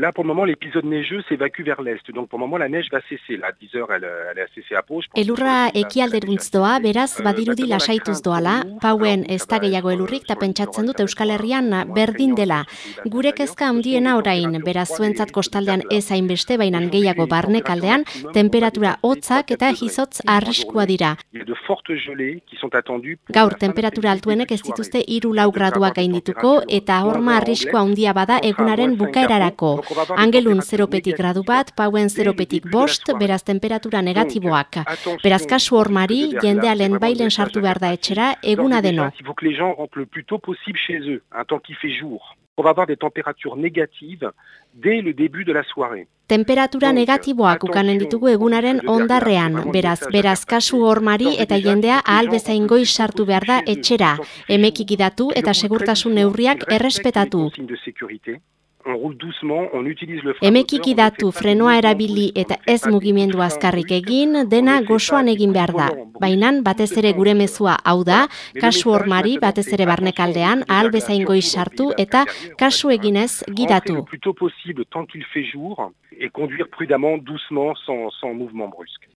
Là, pour le moment, l'épisode neigeux s'évacue vers l'est. Donc, pour le moment, la neige va cesser. Là, à 10 heures, elle, elle est cessé à Pau. Elurra ekialderuntz doa, beraz, badirudi lasaituz doala, pauen ez da gehiago elurrik, eta pentsatzen dut Euskal Herrian berdin dela. Gure kezka handiena orain, beraz zuentzat kostaldean ez hainbeste, bainan gehiago barnekaldean, temperatura hotzak eta hizotz arriskua dira. Gaur, temperatura altuenek ez dituzte iru lau graduak gaindituko, eta horma arriskua handia bada egunaren bukaerarako. Angelun zeropetik gradu bat, pauen zeropetik bost, beraz temperatura negatiboak. Beraz kasu hormari, jendea lehen bailen sartu behar da etxera, eguna deno. On va avoir des températures négatives dès le début de la soirée. Temperatura negatiboak ukanen ditugu egunaren ondarrean, beraz, beraz kasu hormari eta jendea ahal bezain goiz sartu behar da etxera, emekikidatu eta segurtasun neurriak errespetatu. Emekiki datu frenoa erabili eta ez mugimendu azkarrik egin, dena gozoan egin behar da. Bainan, batez ere gure mezua hau da, kasu hormari batez ere barnekaldean, ahal bezain goiz sartu eta kasu eginez gidatu. et conduire prudemment, doucement, sans, sans mouvement brusque.